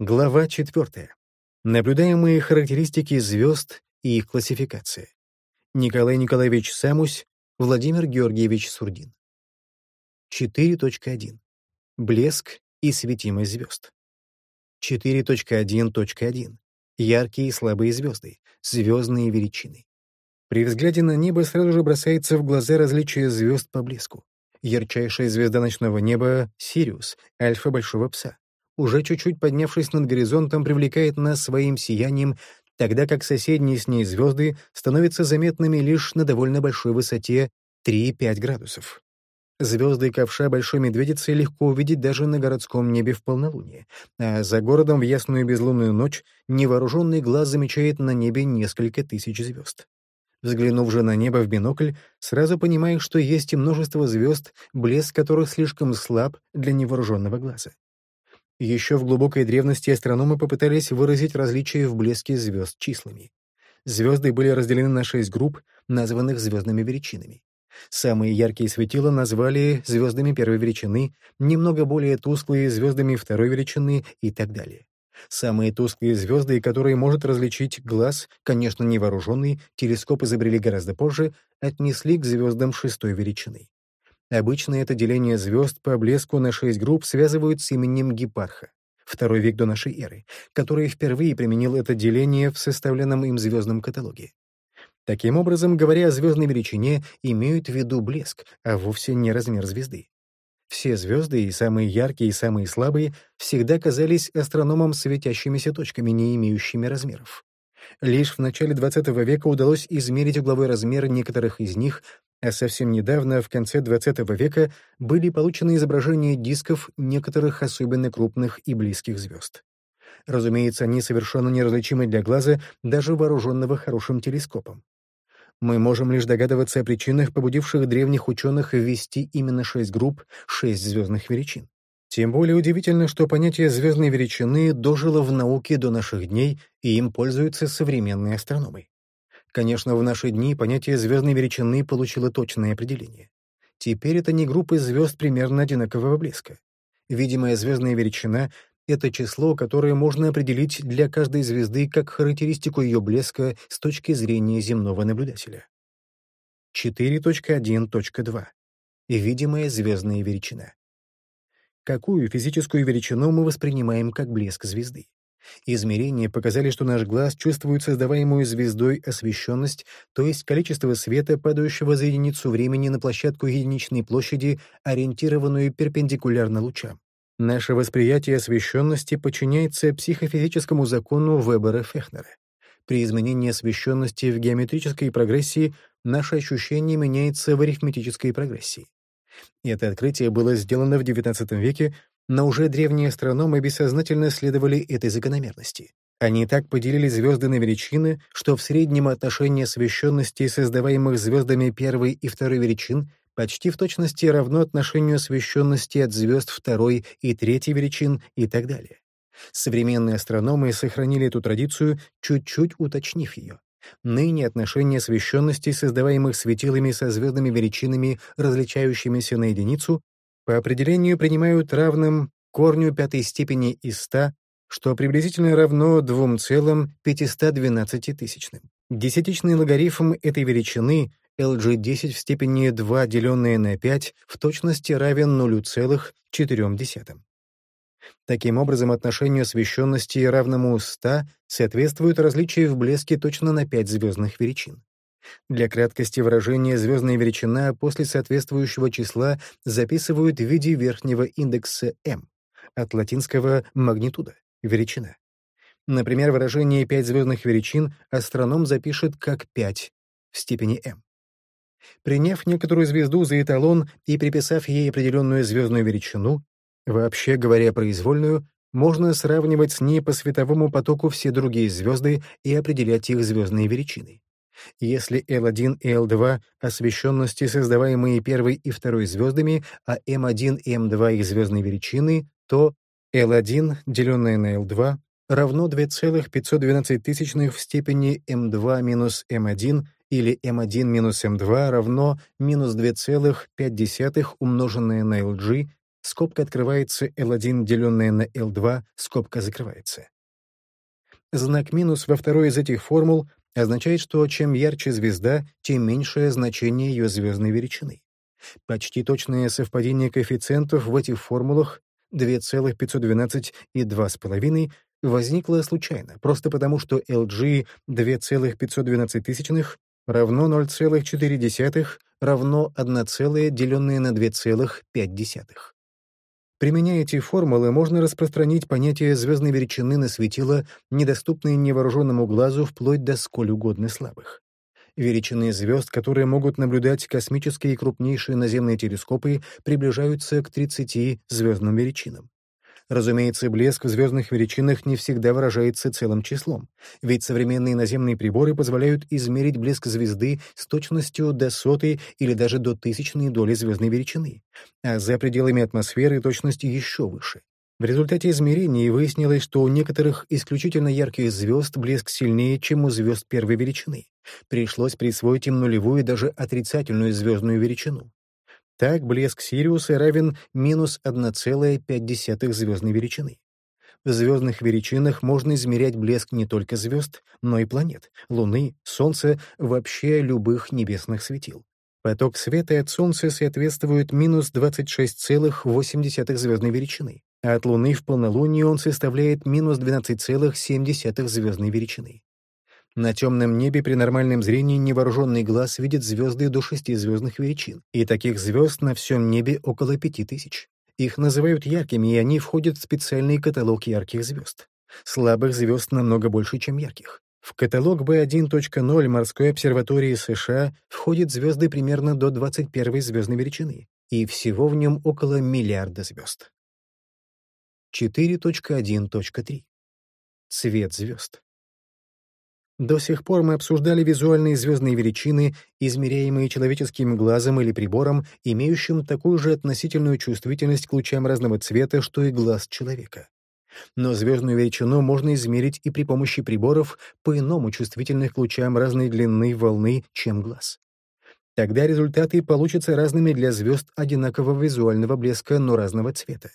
Глава 4. Наблюдаемые характеристики звезд и их классификация. Николай Николаевич Самусь, Владимир Георгиевич Сурдин. 4.1. Блеск и светимость звезд. 4.1.1. Яркие и слабые звезды, звездные величины. При взгляде на небо сразу же бросается в глаза различие звезд по блеску. Ярчайшая звезда ночного неба — Сириус, альфа Большого Пса уже чуть-чуть поднявшись над горизонтом, привлекает нас своим сиянием, тогда как соседние с ней звезды становятся заметными лишь на довольно большой высоте 3-5 градусов. Звезды ковша Большой Медведицы легко увидеть даже на городском небе в полнолуние, а за городом в ясную безлунную ночь невооруженный глаз замечает на небе несколько тысяч звезд. Взглянув же на небо в бинокль, сразу понимаешь, что есть и множество звезд, блеск которых слишком слаб для невооруженного глаза. Еще в глубокой древности астрономы попытались выразить различия в блеске звезд числами. Звезды были разделены на шесть групп, названных звездными величинами. Самые яркие светила назвали звездами первой величины, немного более тусклые — звездами второй величины и так далее. Самые тусклые звезды, которые может различить глаз, конечно, невооруженный, телескоп изобрели гораздо позже, отнесли к звездам шестой величины. Обычно это деление звезд по блеску на шесть групп связывают с именем Гипарха, второй век до нашей эры, который впервые применил это деление в составленном им звездном каталоге. Таким образом, говоря о звездной величине, имеют в виду блеск, а вовсе не размер звезды. Все звезды, и самые яркие, и самые слабые, всегда казались астрономам светящимися точками, не имеющими размеров. Лишь в начале XX века удалось измерить угловой размер некоторых из них, а совсем недавно, в конце XX века, были получены изображения дисков некоторых особенно крупных и близких звезд. Разумеется, они совершенно неразличимы для глаза, даже вооруженного хорошим телескопом. Мы можем лишь догадываться о причинах, побудивших древних ученых ввести именно шесть групп, шесть звездных величин. Тем более удивительно, что понятие звездной величины дожило в науке до наших дней, и им пользуются современные астрономы. Конечно, в наши дни понятие звездной величины получило точное определение. Теперь это не группы звезд примерно одинакового блеска. Видимая звездная величина — это число, которое можно определить для каждой звезды как характеристику ее блеска с точки зрения земного наблюдателя. 4.1.2. Видимая звездная величина. Какую физическую величину мы воспринимаем как блеск звезды? Измерения показали, что наш глаз чувствует создаваемую звездой освещенность, то есть количество света, падающего за единицу времени на площадку единичной площади, ориентированную перпендикулярно лучам. Наше восприятие освещенности подчиняется психофизическому закону Вебера-Фехнера. При изменении освещенности в геометрической прогрессии наше ощущение меняется в арифметической прогрессии. Это открытие было сделано в XIX веке но уже древние астрономы бессознательно следовали этой закономерности. Они так поделили звезды на величины, что в среднем отношение освещенности, создаваемых звездами первой и второй величин, почти в точности равно отношению освещенности от звезд второй и третьей величин и так далее. Современные астрономы сохранили эту традицию, чуть-чуть уточнив ее. Ныне отношение освещенности, создаваемых светилами со звездными величинами, различающимися на единицу, по определению принимают равным корню пятой степени из 100, что приблизительно равно 2,512 тысячным. Десятичный логарифм этой величины LG10 в степени 2, деленное на 5, в точности равен 0,4. Таким образом, отношению освещенности равному 100 соответствует различие в блеске точно на 5 звездных величин. Для краткости выражения звездная величина после соответствующего числа записывают в виде верхнего индекса m, от латинского магнитуда — величина. Например, выражение 5 звездных величин астроном запишет как 5 в степени m. Приняв некоторую звезду за эталон и приписав ей определенную звездную величину, вообще говоря произвольную, можно сравнивать с ней по световому потоку все другие звезды и определять их звездные величины. Если L1 и L2 — освещенности, создаваемые первой и второй звездами, а M1 и M2 — их звездные величины, то L1, деленное на L2, равно 2,512 тысячных в степени M2 минус M1 или M1 минус M2 равно минус 2,5 умноженное на LG скобка открывается L1, деленная на L2, скобка закрывается. Знак минус во второй из этих формул означает, что чем ярче звезда, тем меньшее значение ее звездной величины. Почти точное совпадение коэффициентов в этих формулах 2,512 и 2,5 возникло случайно, просто потому что LG 2,512 равно 0,4 равно 1, деленное на 2,5. Применяя эти формулы, можно распространить понятие звездной величины на светила, недоступные невооруженному глазу вплоть до сколь угодно слабых. Величины звезд, которые могут наблюдать космические и крупнейшие наземные телескопы, приближаются к 30 звездным величинам. Разумеется, блеск в звездных величинах не всегда выражается целым числом, ведь современные наземные приборы позволяют измерить блеск звезды с точностью до сотой или даже до тысячной доли звездной величины, а за пределами атмосферы точность еще выше. В результате измерений выяснилось, что у некоторых исключительно ярких звезд блеск сильнее, чем у звезд первой величины. Пришлось присвоить им нулевую и даже отрицательную звездную величину. Так блеск Сириуса равен минус 1,5 звездной величины. В звездных величинах можно измерять блеск не только звезд, но и планет, Луны, Солнца, вообще любых небесных светил. Поток света от Солнца соответствует минус 26,8 звездной величины, а от Луны в полнолуние он составляет минус 12,7 звездной величины. На темном небе при нормальном зрении невооруженный глаз видит звезды до шести звездных величин, и таких звезд на всем небе около пяти тысяч. Их называют яркими, и они входят в специальный каталог ярких звезд. Слабых звезд намного больше, чем ярких. В каталог B1.0 морской обсерватории США входят звезды примерно до 21 звездной величины, и всего в нем около миллиарда звезд. 4.1.3. Цвет звезд. До сих пор мы обсуждали визуальные звездные величины, измеряемые человеческим глазом или прибором, имеющим такую же относительную чувствительность к лучам разного цвета, что и глаз человека. Но звездную величину можно измерить и при помощи приборов, по-иному чувствительных к лучам разной длины волны, чем глаз. Тогда результаты получатся разными для звезд одинакового визуального блеска, но разного цвета.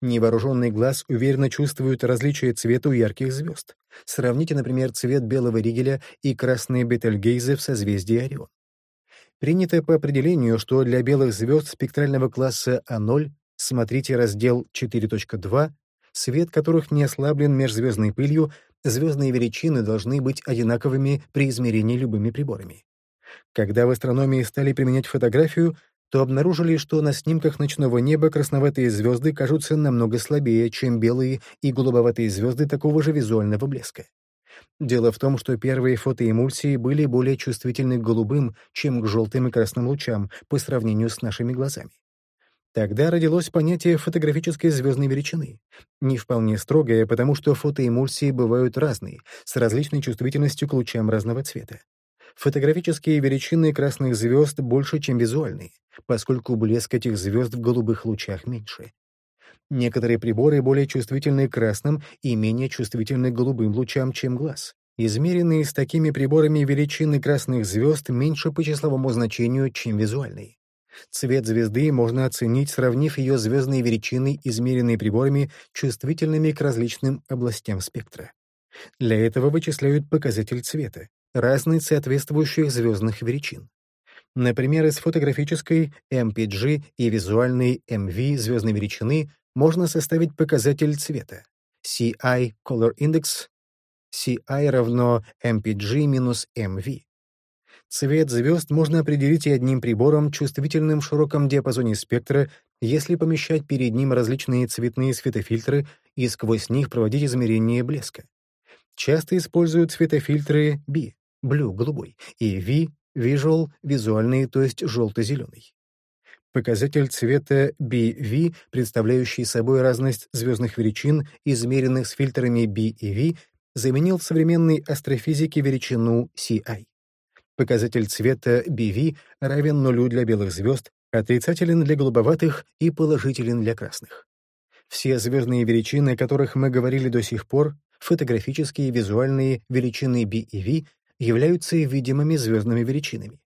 Невооруженный глаз уверенно чувствует различия цвета у ярких звезд. Сравните, например, цвет белого ригеля и красные бетельгейзы в созвездии Орион. Принято по определению, что для белых звезд спектрального класса А0, смотрите раздел 4.2, свет которых не ослаблен межзвездной пылью, звездные величины должны быть одинаковыми при измерении любыми приборами. Когда в астрономии стали применять фотографию, то обнаружили, что на снимках ночного неба красноватые звезды кажутся намного слабее, чем белые и голубоватые звезды такого же визуального блеска. Дело в том, что первые фотоэмульсии были более чувствительны к голубым, чем к желтым и красным лучам по сравнению с нашими глазами. Тогда родилось понятие фотографической звездной величины. Не вполне строгое, потому что фотоэмульсии бывают разные, с различной чувствительностью к лучам разного цвета. Фотографические величины красных звезд больше, чем визуальные, поскольку блеск этих звезд в голубых лучах меньше. Некоторые приборы более чувствительны к красным и менее чувствительны к голубым лучам, чем глаз. Измеренные с такими приборами величины красных звезд меньше по числовому значению, чем визуальные. Цвет звезды можно оценить, сравнив ее звездные величины, измеренные приборами, чувствительными к различным областям спектра. Для этого вычисляют показатель цвета разных соответствующих звездных величин. Например, из фотографической MPG и визуальной MV звездной величины можно составить показатель цвета. CI Color Index CI равно MPG минус MV. Цвет звезд можно определить и одним прибором, чувствительным в широком диапазоне спектра, если помещать перед ним различные цветные светофильтры и сквозь них проводить измерение блеска. Часто используют светофильтры B, blue — голубой, и V — visual — визуальный, то есть желто-зеленый. Показатель цвета BV, представляющий собой разность звездных величин, измеренных с фильтрами B и V, заменил в современной астрофизике величину CI. Показатель цвета BV равен нулю для белых звезд, отрицателен для голубоватых и положителен для красных. Все звездные величины, о которых мы говорили до сих пор, фотографические визуальные величины B и V, являются видимыми звездными величинами.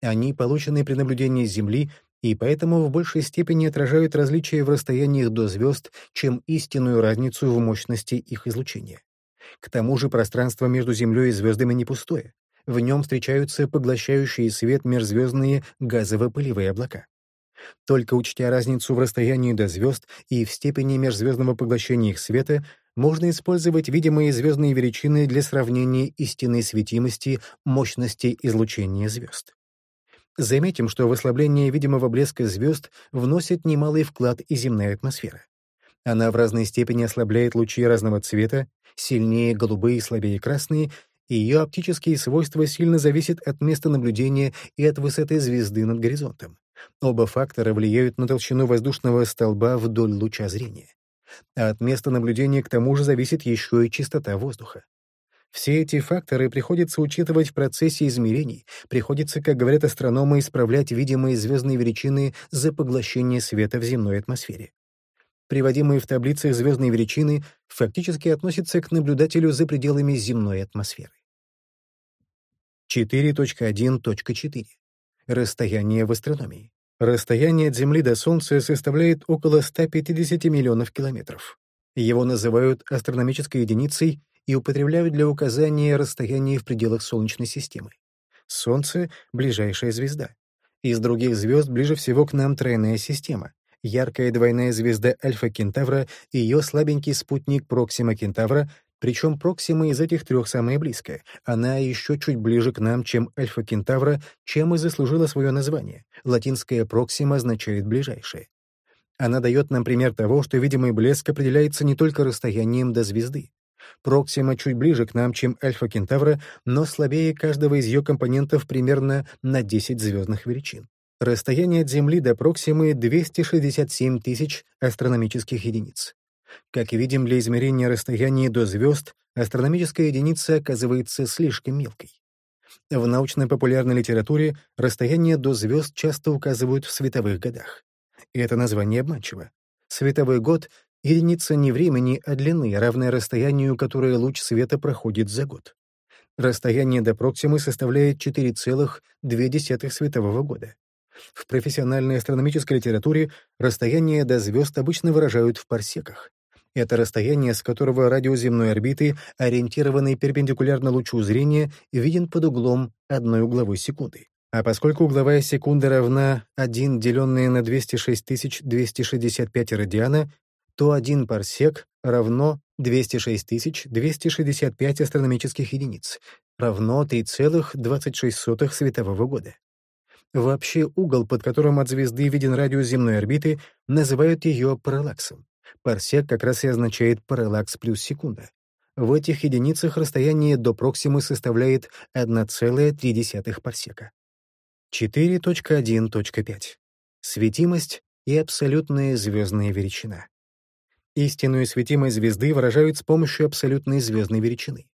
Они получены при наблюдении Земли и поэтому в большей степени отражают различия в расстояниях до звезд, чем истинную разницу в мощности их излучения. К тому же пространство между Землей и звездами не пустое. В нем встречаются поглощающие свет межзвездные газово-пылевые облака. Только учтя разницу в расстоянии до звезд и в степени межзвездного поглощения их света, можно использовать видимые звездные величины для сравнения истинной светимости мощности излучения звезд. Заметим, что в ослабление видимого блеска звезд вносит немалый вклад и земная атмосфера. Она в разной степени ослабляет лучи разного цвета, сильнее голубые, слабее красные, и ее оптические свойства сильно зависят от места наблюдения и от высоты звезды над горизонтом. Оба фактора влияют на толщину воздушного столба вдоль луча зрения. А от места наблюдения к тому же зависит еще и чистота воздуха. Все эти факторы приходится учитывать в процессе измерений, приходится, как говорят астрономы, исправлять видимые звездные величины за поглощение света в земной атмосфере. Приводимые в таблицах звездные величины фактически относятся к наблюдателю за пределами земной атмосферы. 4.1.4. Расстояние в астрономии. Расстояние от Земли до Солнца составляет около 150 миллионов километров. Его называют астрономической единицей и употребляют для указания расстояния в пределах Солнечной системы. Солнце — ближайшая звезда. Из других звезд ближе всего к нам тройная система. Яркая двойная звезда Альфа Кентавра и ее слабенький спутник Проксима Кентавра, причем Проксима из этих трех самая близкая. Она еще чуть ближе к нам, чем Альфа Кентавра, чем и заслужила свое название. Латинское Проксима означает «ближайшее». Она дает нам пример того, что видимый блеск определяется не только расстоянием до звезды. Проксима чуть ближе к нам, чем Альфа Кентавра, но слабее каждого из ее компонентов примерно на 10 звездных величин. Расстояние от Земли до Проксимы — 267 тысяч астрономических единиц. Как видим, для измерения расстояния до звезд астрономическая единица оказывается слишком мелкой. В научно-популярной литературе расстояние до звезд часто указывают в световых годах. И это название обманчиво. Световой год — единица не времени, а длины, равная расстоянию, которое луч света проходит за год. Расстояние до Проксимы составляет 4,2 светового года. В профессиональной астрономической литературе расстояние до звезд обычно выражают в парсеках. Это расстояние, с которого радиус земной орбиты, ориентированный перпендикулярно лучу зрения, виден под углом одной угловой секунды. А поскольку угловая секунда равна 1, деленное на 206 265 радиана, то 1 парсек равно 206 265 астрономических единиц, равно 3,26 светового года. Вообще угол, под которым от звезды виден радиус земной орбиты, называют ее параллаксом. Парсек как раз и означает параллакс плюс секунда. В этих единицах расстояние до Проксимы составляет 1,3 парсека. 4.1.5. Светимость и абсолютная звездная величина. Истинную светимость звезды выражают с помощью абсолютной звездной величины.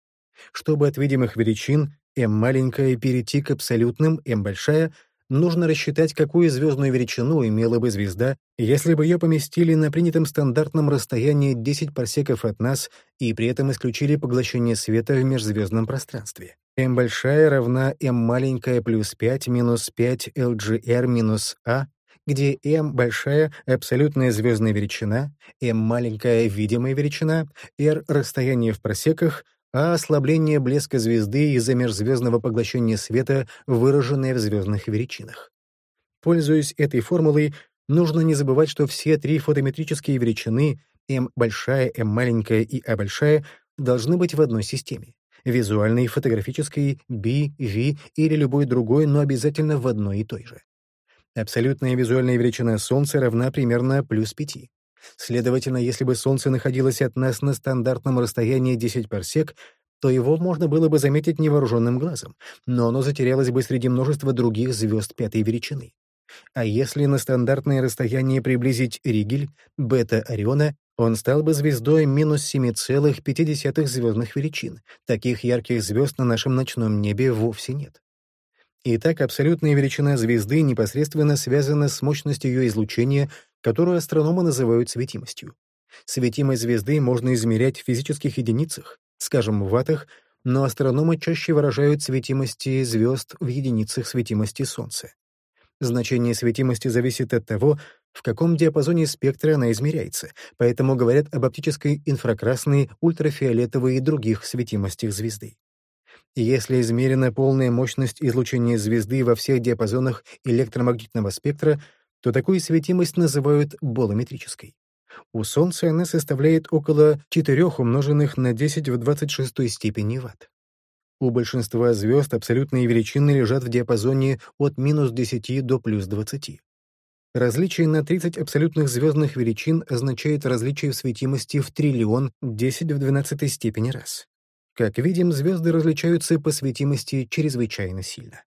Чтобы от видимых величин m маленькая перейти к абсолютным m большая, нужно рассчитать, какую звездную величину имела бы звезда, если бы ее поместили на принятом стандартном расстоянии 10 парсеков от нас и при этом исключили поглощение света в межзвездном пространстве. m большая равна m маленькая плюс 5 минус 5 LGR минус А, где m большая — абсолютная звездная величина, m маленькая — видимая величина, r — расстояние в парсеках — а ослабление блеска звезды из-за межзвездного поглощения света, выраженное в звездных величинах. Пользуясь этой формулой, нужно не забывать, что все три фотометрические величины m большая, m маленькая и a большая должны быть в одной системе — визуальной, фотографической, B, V или любой другой, но обязательно в одной и той же. Абсолютная визуальная величина Солнца равна примерно плюс 5. Следовательно, если бы Солнце находилось от нас на стандартном расстоянии 10 парсек, то его можно было бы заметить невооруженным глазом, но оно затерялось бы среди множества других звезд пятой величины. А если на стандартное расстояние приблизить Ригель, бета Ориона, он стал бы звездой минус 7,5 звездных величин. Таких ярких звезд на нашем ночном небе вовсе нет. Итак, абсолютная величина звезды непосредственно связана с мощностью ее излучения которую астрономы называют светимостью. Светимость звезды можно измерять в физических единицах, скажем, в ваттах, но астрономы чаще выражают светимости звезд в единицах светимости Солнца. Значение светимости зависит от того, в каком диапазоне спектра она измеряется, поэтому говорят об оптической инфракрасной, ультрафиолетовой и других светимостях звезды. Если измерена полная мощность излучения звезды во всех диапазонах электромагнитного спектра, то такую светимость называют болометрической. У Солнца она составляет около 4 умноженных на 10 в 26 степени ватт. У большинства звезд абсолютные величины лежат в диапазоне от минус 10 до плюс 20. Различие на 30 абсолютных звездных величин означает различие в светимости в триллион 10 в 12 степени раз. Как видим, звезды различаются по светимости чрезвычайно сильно.